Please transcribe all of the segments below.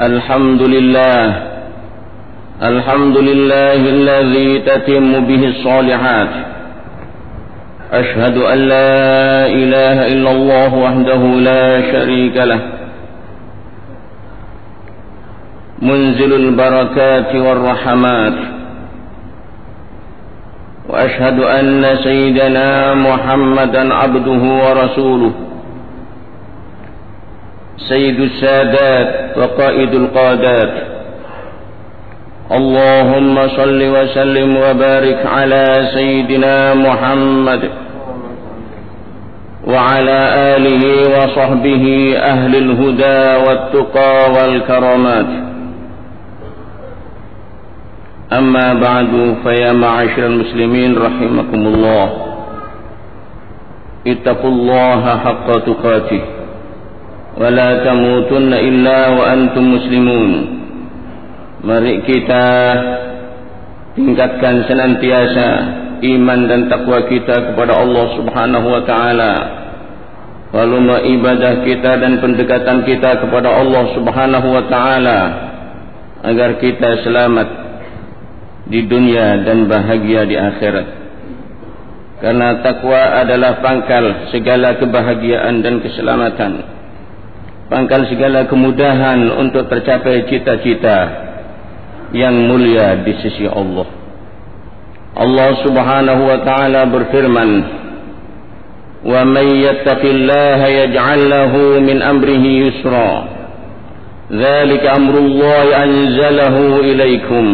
الحمد لله الحمد لله الذي تتم به الصالحات. أشهد أن لا إله إلا الله وحده لا شريك له. منزل البركات والرحمات. وأشهد أن سيدنا محمدا عبده ورسوله. سيد السادات وقائد القادات. اللهم صل وسلم وبارك على سيدنا محمد وعلى آله وصحبه أهل الهدى والتقى والكرامات. أما بعد فيا معاشر المسلمين رحمكم الله. اتقوا الله حق تقاته. ولا تموتن إلا وأنتم مسلمون Mari kita tingkatkan senantiasa iman dan takwa kita kepada Allah Subhanahu wa taala. Lalu ibadah kita dan pendekatan kita kepada Allah Subhanahu wa taala agar kita selamat di dunia dan bahagia di akhirat. Karena takwa adalah pangkal segala kebahagiaan dan keselamatan pangkal segala kemudahan untuk tercapai cita-cita yang mulia di sisi Allah. Allah Subhanahu wa taala berfirman, "Wa may yattaqillaha yaj'al lahu min amrihi yusra." Dzalika amrullahi anzalahu ilaikum.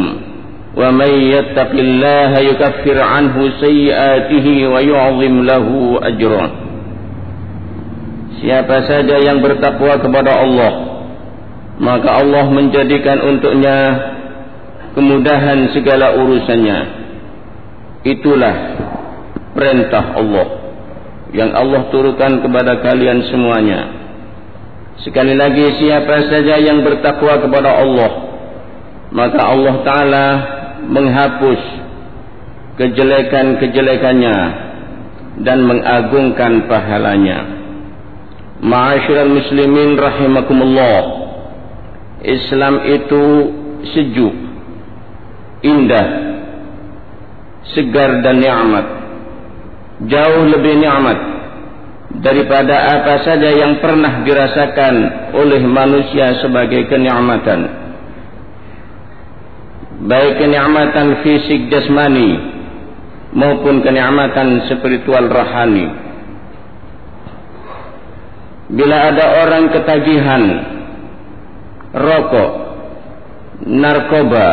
Wa may yattaqillaha yukaffir 'anhu sayyi'atihi wa yu'dhim lahu ajran. Siapa saja yang bertakwa kepada Allah Maka Allah menjadikan untuknya Kemudahan segala urusannya. Itulah Perintah Allah Yang Allah turunkan kepada kalian semuanya. Sekali lagi siapa saja yang bertakwa kepada Allah Maka Allah Ta'ala Menghapus Kejelekan-kejelekannya Dan mengagungkan pahalanya Ma'asyiral muslimin rahimakumullah. Islam itu sejuk Indah Segar dan ni'mat Jauh lebih ni'mat Daripada apa saja yang pernah dirasakan oleh manusia sebagai kenikmatan. Baik kenikmatan fisik jasmani Maupun kenikmatan spiritual rohani bila ada orang ketagihan rokok narkoba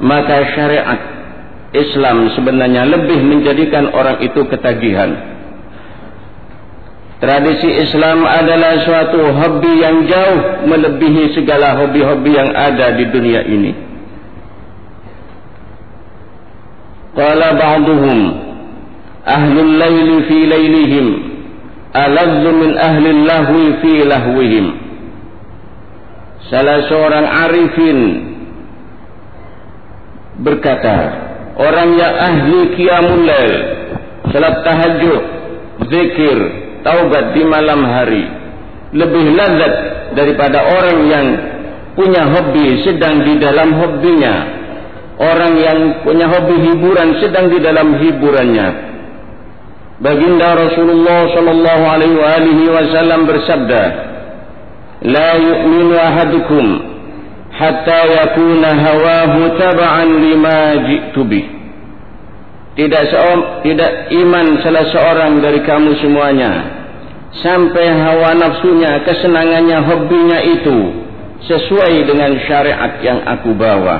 maka syariat Islam sebenarnya lebih menjadikan orang itu ketagihan. Tradisi Islam adalah suatu hobi yang jauh melebihi segala hobi-hobi yang ada di dunia ini. Qala ba'duhum ahlul laili fi lailihim aladzu min ahli lahwi fi lahwihim. Salah seorang arifin berkata orang yang ahli qiyamul lail salat tahajud zikir taubat di malam hari lebih lazat daripada orang yang punya hobi sedang di dalam hobinya. Orang yang punya hobi hiburan sedang di dalam hiburannya Baginda Rasulullah sallallahu alaihi wasallam bersabda, "La yu'minu ahadukum hatta yakuna hawahu tab'an lima ji'tu bih." Tidak seorang tidak iman salah seorang dari kamu semuanya sampai hawa nafsunya, kesenangannya, hobinya itu sesuai dengan syariat yang aku bawa.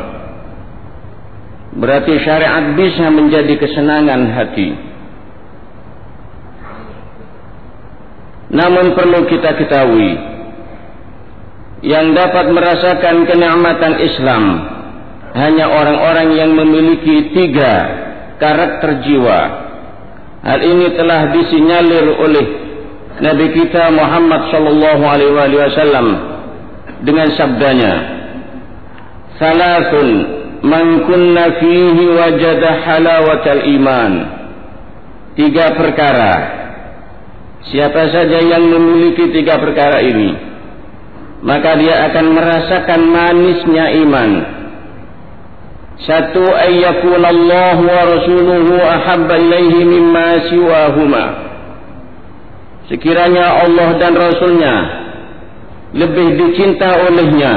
Berarti syariat bisa menjadi kesenangan hati. Namun perlu kita ketahui yang dapat merasakan kenikmatan Islam hanya orang-orang yang memiliki tiga karakter jiwa. Hal ini telah disinyalir oleh Nabi kita Muhammad sallallahu alaihi wasallam dengan sabdanya Salasun man kunna fihi wajada halawatal iman Tiga perkara Siapa saja yang memiliki tiga perkara ini maka dia akan merasakan manisnya iman. Satu ayyakun Allah wa rasuluhu ahabba ilaihi mimma siwahuma. Sekiranya Allah dan Rasulnya lebih dicinta olehnya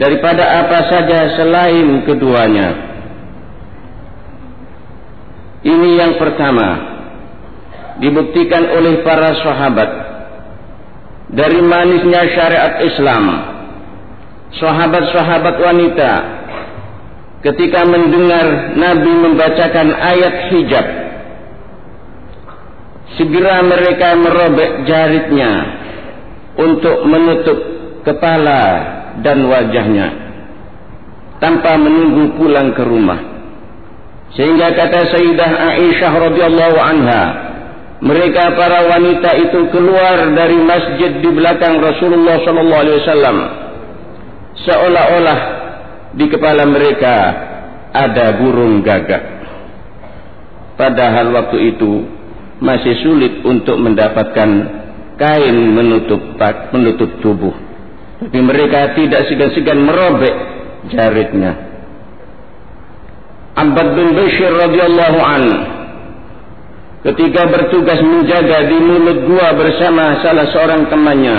daripada apa saja selain keduanya. Ini yang pertama dibuktikan oleh para sahabat dari manisnya syariat Islam. Sahabat-sahabat wanita ketika mendengar Nabi membacakan ayat hijab segera mereka merobek jaritnya untuk menutup kepala dan wajahnya tanpa menunggu pulang ke rumah. Sehingga kata Sayyidah Aisyah radhiyallahu anha mereka para wanita itu keluar dari masjid di belakang Rasulullah sallallahu alaihi wasallam. Seolah-olah di kepala mereka ada burung gagak. Padahal waktu itu masih sulit untuk mendapatkan kain menutup menutup tubuh. Tapi mereka tidak segan-segan merobek jaritnya Abbad bin Bashir radhiyallahu anhu ketika bertugas menjaga di mulut gua bersama salah seorang temannya.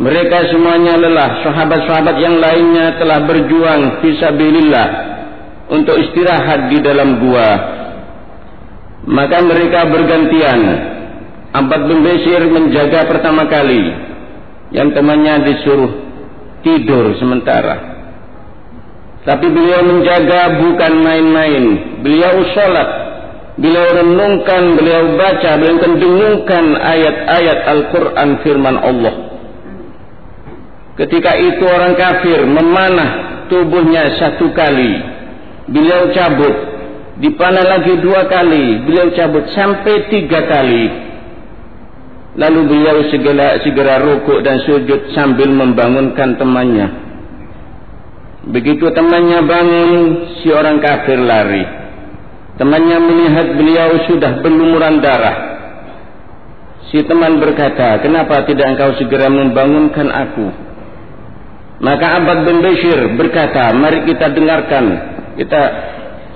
Mereka semuanya lelah, sahabat-sahabat yang lainnya telah berjuang fisabilillah untuk istirahat di dalam gua. Maka mereka bergantian. Abad bin Basir menjaga pertama kali. Yang temannya disuruh tidur sementara. Tapi beliau menjaga bukan main-main. Beliau sholat beliau renungkan, beliau baca, beliau dengungkan ayat-ayat Al-Quran firman Allah. Ketika itu orang kafir memanah tubuhnya satu kali, beliau cabut, dipanah lagi dua kali, beliau cabut sampai tiga kali. Lalu beliau segera, segera rukuk dan sujud sambil membangunkan temannya. Begitu temannya bangun, si orang kafir lari. Temannya melihat beliau sudah berlumuran darah. Si teman berkata, kenapa tidak engkau segera membangunkan aku? Maka Abad bin Bashir berkata, mari kita dengarkan, kita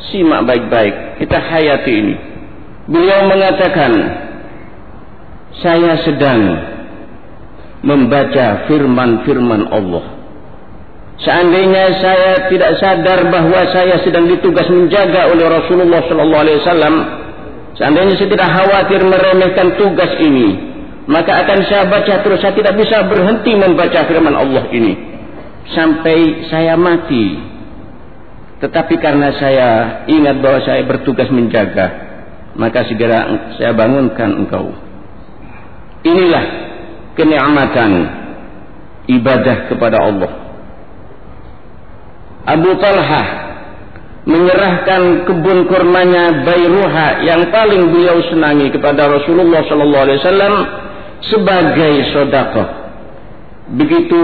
simak baik-baik, kita hayati ini. Beliau mengatakan, saya sedang membaca firman-firman Allah. Seandainya saya tidak sadar bahawa saya sedang ditugas menjaga oleh Rasulullah sallallahu alaihi wasallam, seandainya saya tidak khawatir meremehkan tugas ini, maka akan saya baca terus saya tidak bisa berhenti membaca firman Allah ini sampai saya mati. Tetapi karena saya ingat bahawa saya bertugas menjaga, maka segera saya bangunkan engkau. Inilah kenikmatan ibadah kepada Allah. Abu Talha menyerahkan kebun kurmanya Bayruha yang paling beliau senangi kepada Rasulullah sallallahu alaihi wasallam sebagai sedekah. Begitu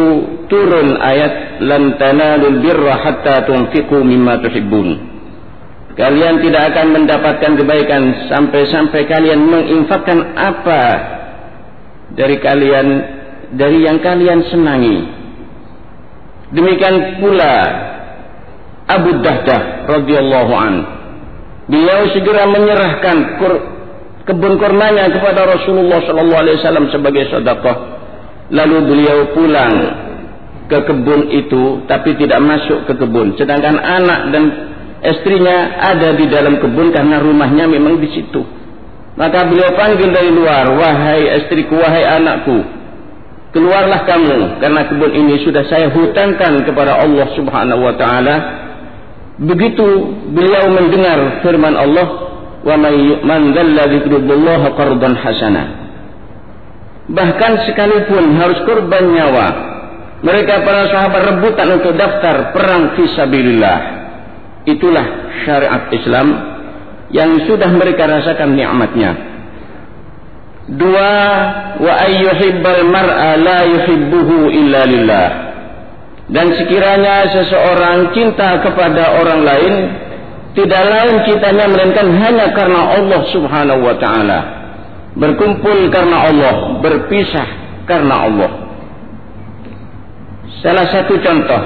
turun ayat lan tanalul birra hatta tunfiqu mimma tuhibbun. Kalian tidak akan mendapatkan kebaikan sampai-sampai kalian menginfakkan apa dari kalian dari yang kalian senangi. Demikian pula Abu Dahdah radhiyallahu an. Beliau segera menyerahkan kebun kurmanya kepada Rasulullah sallallahu alaihi wasallam sebagai sedekah. Lalu beliau pulang ke kebun itu tapi tidak masuk ke kebun. Sedangkan anak dan istrinya ada di dalam kebun karena rumahnya memang di situ. Maka beliau panggil dari luar, "Wahai istriku, wahai anakku, keluarlah kamu karena kebun ini sudah saya hutangkan kepada Allah Subhanahu wa taala Begitu beliau mendengar firman Allah, "Wa man dzalla dzikrullaha qardan hasana." Bahkan sekalipun harus korban nyawa, mereka para sahabat rebutan untuk daftar perang fisabilillah. Itulah syariat Islam yang sudah mereka rasakan nikmatnya. Dua, wa ayyuhibbal mar'a la yuhibbuhu illa lillah dan sekiranya seseorang cinta kepada orang lain tidak lain cintanya melainkan hanya karena Allah Subhanahu wa taala berkumpul karena Allah berpisah karena Allah Salah satu contoh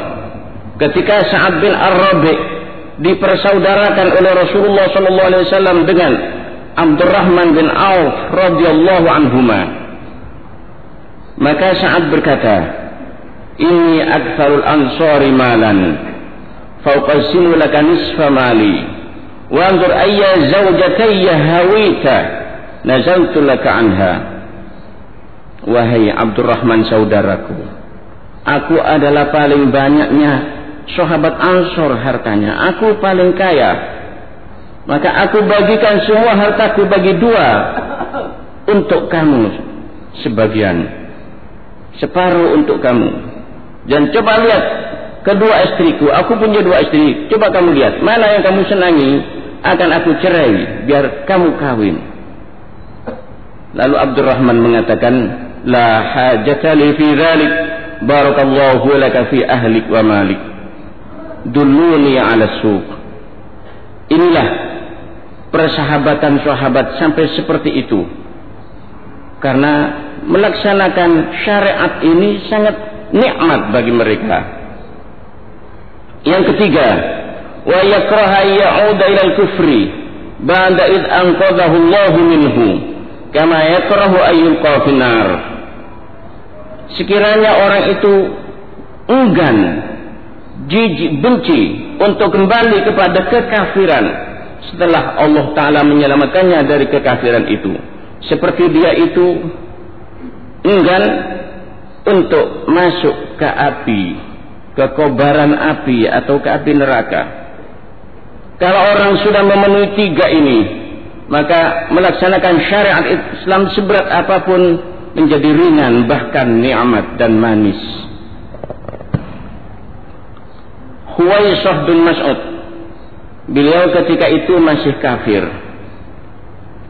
ketika Sa'ad bin Ar-Rabi dipersaudarakan oleh Rasulullah sallallahu alaihi wasallam dengan Abdurrahman bin Auf radhiyallahu anhuma. Maka Sa'ad berkata, "Inni aktsarul ansari malan, fauqasimu laka nisfa mali, wa anzur ayya zawjatayya hawita, nazaltu laka anha." Wahai Abdurrahman saudaraku, aku adalah paling banyaknya sahabat Ansor hartanya. Aku paling kaya. Maka aku bagikan semua hartaku bagi dua. Untuk kamu sebagian. Separuh untuk kamu dan coba lihat kedua istriku. Aku punya dua istri coba kamu lihat. Mana yang kamu senangi akan aku cerai biar kamu kawin lalu Abdurrahman mengatakan la hajata li fi dhalik. Barakallahu laka fi ahlik wa malik. Dulluni ala suq. Inilah persahabatan sahabat sampai seperti itu. Karena melaksanakan syariat ini sangat nikmat bagi mereka. Yang ketiga wa yakraha ya'uda ila al-kufri ba'da id anqadhahu Allah minhu kama yakrahu ayyul qafinar sekiranya orang itu enggan jijik benci untuk kembali kepada kekafiran setelah Allah Ta'ala menyelamatkannya dari kekafiran itu. Seperti dia itu enggan untuk masuk ke api ke kobaran api atau ke api neraka kalau orang sudah memenuhi tiga ini maka melaksanakan syariat Islam seberat apapun menjadi ringan bahkan nikmat dan manis Huwaisah bin Mas'ud Beliau ketika itu masih kafir.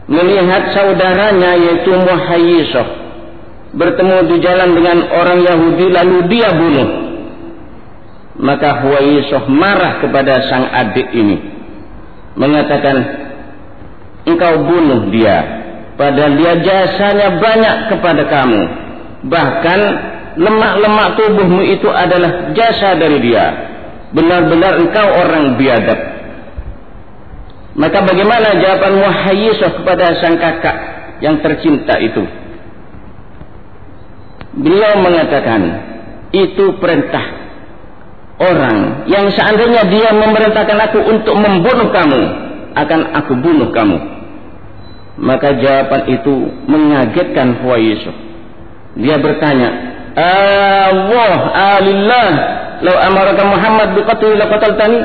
Melihat saudaranya yaitu Muhayyisah bertemu di jalan dengan orang Yahudi lalu dia bunuh. Maka Huwayyisah marah kepada sang adik ini. Mengatakan, engkau bunuh dia. Padahal dia jasanya banyak kepada kamu. Bahkan lemak-lemak tubuhmu itu adalah jasa dari dia. Benar-benar engkau orang biadab. Maka bagaimana jawaban Muhayyisah kepada sang kakak yang tercinta itu? Beliau mengatakan, itu perintah orang yang seandainya dia memerintahkan aku untuk membunuh kamu, akan aku bunuh kamu. Maka jawaban itu mengagetkan Muhayyisah. Dia bertanya, Allah, alillah, lau amaraka Muhammad biqatli laqataltani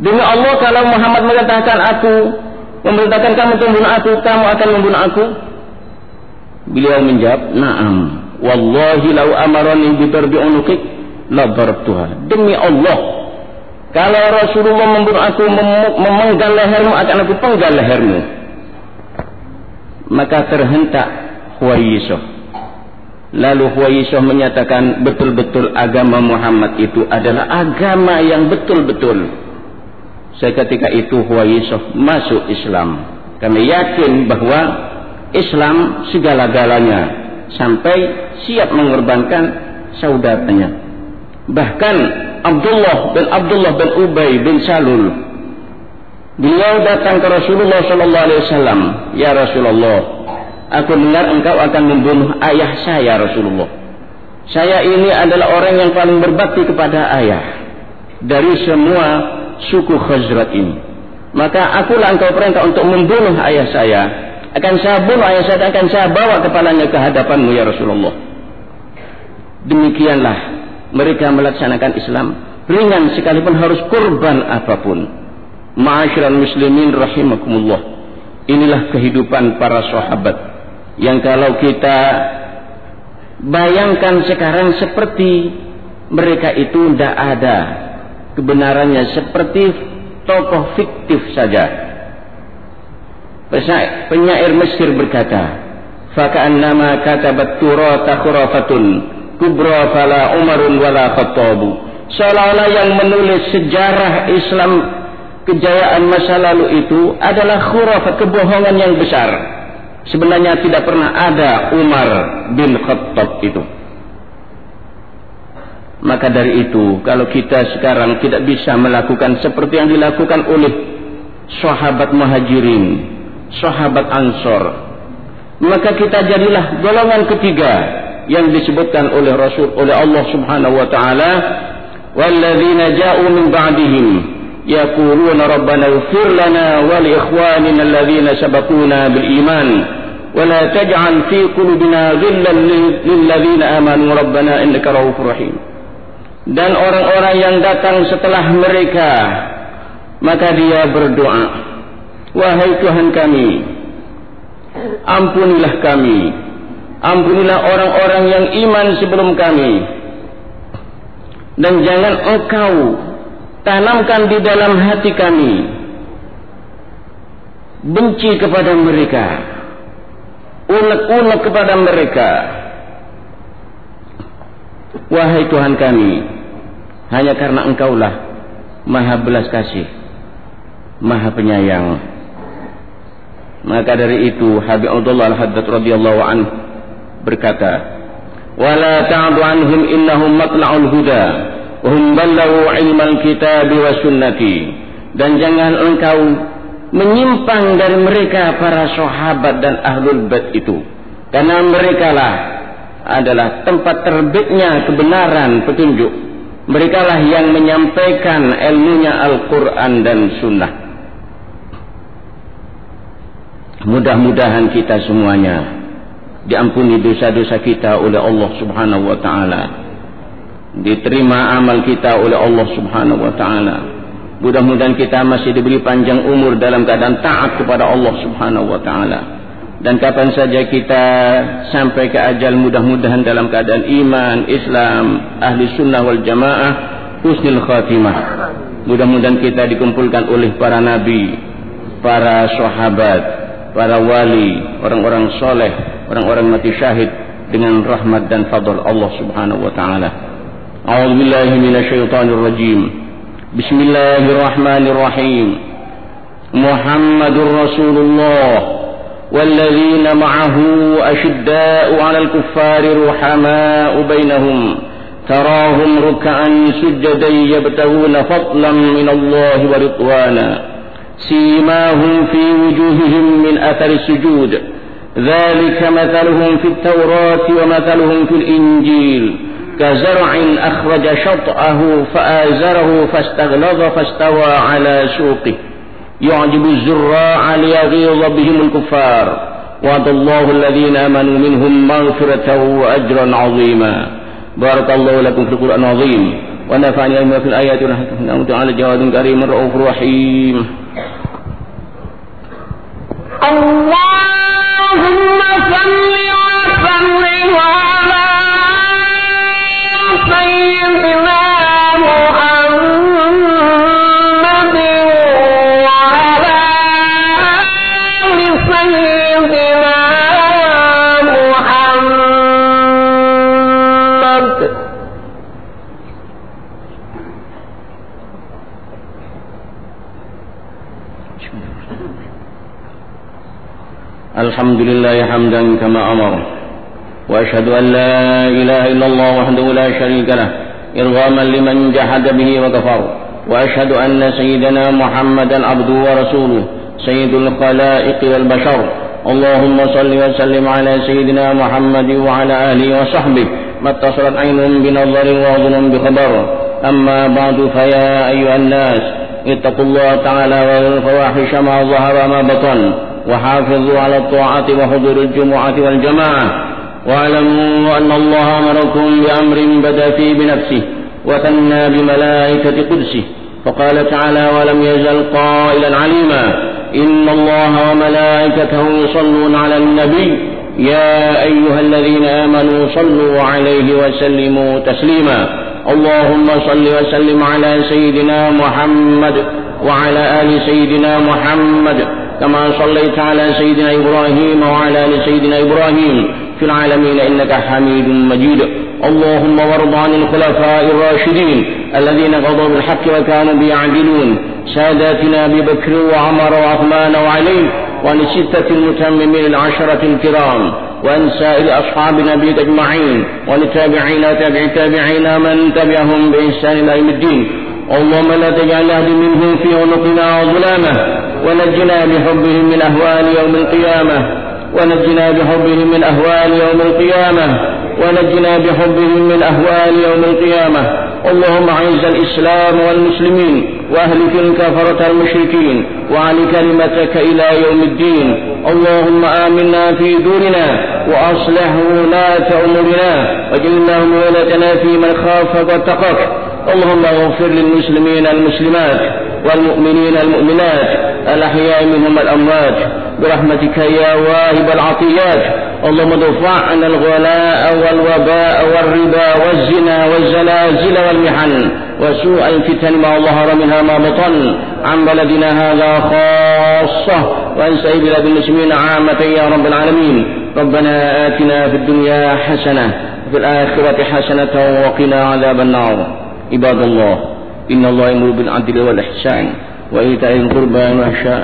Demi Allah kalau Muhammad mengatakan aku memerintahkan kamu untuk membunuh aku, kamu akan membunuh aku? Beliau menjawab, "Na'am. Wallahi law amarani bi darbi unuqik la darabtuha." Demi Allah, kalau Rasulullah membunuh aku memenggal lehermu akan aku penggal lehermu. Maka terhentak Huwaisah. Lalu Huwaisah menyatakan betul-betul agama Muhammad itu adalah agama yang betul-betul saya ketika itu Huwaisah masuk Islam kami yakin bahawa Islam segala-galanya sampai siap mengorbankan saudaranya bahkan Abdullah bin Abdullah bin Ubay bin Salul beliau datang ke Rasulullah sallallahu alaihi wasallam ya Rasulullah aku dengar engkau akan membunuh ayah saya Rasulullah saya ini adalah orang yang paling berbakti kepada ayah dari semua suku Khazrat ini. Maka akulah engkau perintah untuk membunuh ayah saya. Akan saya bunuh ayah saya akan saya bawa kepalanya ke hadapanmu ya Rasulullah. Demikianlah mereka melaksanakan Islam. Ringan sekalipun harus kurban apapun. Ma'asyiral muslimin rahimakumullah. Inilah kehidupan para sahabat. Yang kalau kita bayangkan sekarang seperti mereka itu tidak ada kebenarannya seperti tokoh fiktif saja. Penyair Mesir berkata, "Faka'annama katabat turata khurafatun kubra fala Umarun wala Khattabu." Seolah-olah yang menulis sejarah Islam kejayaan masa lalu itu adalah khurafat kebohongan yang besar. Sebenarnya tidak pernah ada Umar bin Khattab itu. Maka dari itu, kalau kita sekarang tidak bisa melakukan seperti yang dilakukan oleh sahabat muhajirin, sahabat Ansor. Maka kita jadilah golongan ketiga yang disebutkan oleh Rasul oleh Allah Subhanahu wa taala walladzina ja'u min ba'dihim yaquluna rabbana ighfir lana wa li ikhwanina alladzina sabaquna bil iman wa la taj'al fi qulubina ghillan lil ladzina amanu rabbana innaka rahufur rahim dan orang-orang yang datang setelah mereka maka dia berdoa wahai Tuhan kami ampunilah kami. Ampunilah orang-orang yang iman sebelum kami. Dan jangan engkau tanamkan di dalam hati kami benci kepada mereka unek-unek kepada mereka. Wahai Tuhan kami hanya karena engkaulah maha belas kasih maha penyayang maka dari itu Habib Abdullah Al-Haddad radhiyallahu anhu berkata wala ta'du anhum innahum matla'ul huda wa hum ballahu ilmal kitab wa sunnati. Dan jangan engkau menyimpang dari mereka para sahabat dan ahlul bait itu. Karena mereka lah adalah tempat terbitnya kebenaran petunjuk. Mereka lah yang menyampaikan ilmunya Al-Quran dan Sunnah mudah-mudahan kita semuanya diampuni dosa-dosa kita oleh Allah subhanahu wa ta'ala diterima amal kita oleh Allah subhanahu wa ta'ala Mudah-mudahan kita masih diberi panjang umur dalam keadaan taat kepada Allah Subhanahu wa taala. Dan kapan saja kita sampai ke ajal mudah-mudahan dalam keadaan iman, Islam, ahli sunnah wal jamaah, husnul khatimah. Mudah-mudahan kita dikumpulkan oleh para nabi, para sahabat, para wali, orang-orang soleh, orang-orang mati syahid dengan rahmat dan fadl Allah Subhanahu wa taala. A'udzu billahi minasyaitonir rajim. محمد رسول الله والذين معه أشداء على الكفار رحماء بينهم تراهم ركعا سجدا يبتغون فضلا من الله ورضوانا سيماهم في وجوههم من أثر السجود. ذلك مثلهم في التوراة ومثلهم في الإنجيل. كزرع أخرج شطأه فآزره فاستغلظ فاستوى على سوقه. يعجب الزراع ليغيظ بهم الكفار. وعد الله الذين آمنوا منهم مغفرة وأجرا عظيما. بارك الله لكم في القرآن العظيم. ونفعني أيها في الآيات ونحن تعالى جواد كريم رؤوف رحيم. اللهم صل الحمد لله حمدا كما أمر. وأشهد أن لا إله إلا الله وحده لا شريك له إرغاما لمن جحد به وكفر. وأشهد أن سيدنا محمدا عبده ورسوله سيد الخلائق والبشر. اللهم صل وسلم على سيدنا محمد وعلى آله وصحبه. ما اتصلت عين بنظر وأذن بخبر. أما بعد فيا أيها الناس اتقوا الله تعالى والفواحش ما ظهر ما بطن. وحافظوا على الطاعة وحضور الجمعة والجماعة. واعلموا أن الله أمركم بأمر بدأ فيه بنفسه وثنى بملائكة قدسه. فقال تعالى ولم يزل قائلا عليما. إن الله وملائكته يصلون على النبي. يا أيها الذين آمنوا صلوا عليه وسلموا تسليما. اللهم صل وسلم على سيدنا محمد وعلى آل سيدنا محمد كما صليت على سيدنا إبراهيم وعلى آل سيدنا إبراهيم في العالمين إنك حميد مجيد. اللهم وارض عن الخلفاء الراشدين الذين قضوا بالحق وكانوا بيعدلون. ساداتنا ببكر وعمر وعثمان وعلي وعن الستة المتممين العشرة الكرام وعن سائر أصحاب نبيك أجمعين ولتابعين تابع تابعين من تبعهم بإحسان إلى يوم الدين. اللهم لا تجعل منهم في عنقنا ظلامة ونجنا بحبهم من أهوال يوم القيامة. ونجنا بحبهم من أهوال يوم القيامة. ونجنا بحبهم من أهوال يوم القيامة. اللهم أعز الإسلام والمسلمين واهلك الكفرة المشركين وعلي كلمتك إلى يوم الدين. اللهم آمنا في دورنا وأصلح ولاة أمورنا واجعلنا ولتنا في من خافك واتقاك. اللهم اغفر للمسلمين المسلمات. والمؤمنين المؤمنات الأحياء منهم الأموات برحمتك يا واهب العطيات. اللهم ادفع عنا الغلاء والوباء والربا والزنا والزلازل والمحن وسوء الفتن ما ظهر منها ما بطن. عن بلدنا هذا خاصة وعن سائر بلاد المسلمين عامة يا رب العالمين. ربنا آتنا في الدنيا حسنة وفي الآخرة حسنة وقنا عذاب النار. عباد الله إن الله يمر بالعدل والإحسان وإيتاء القربى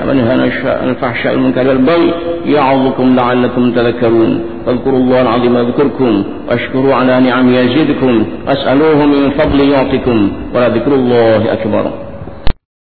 ونهى عن الفحشاء والمنكر والبغي يعظكم لعلكم تذكرون فاذكروا الله العظيم يذكركم واشكروا على نعم يزدكم واسألوه من فضل يعطكم ولذكر الله أكبر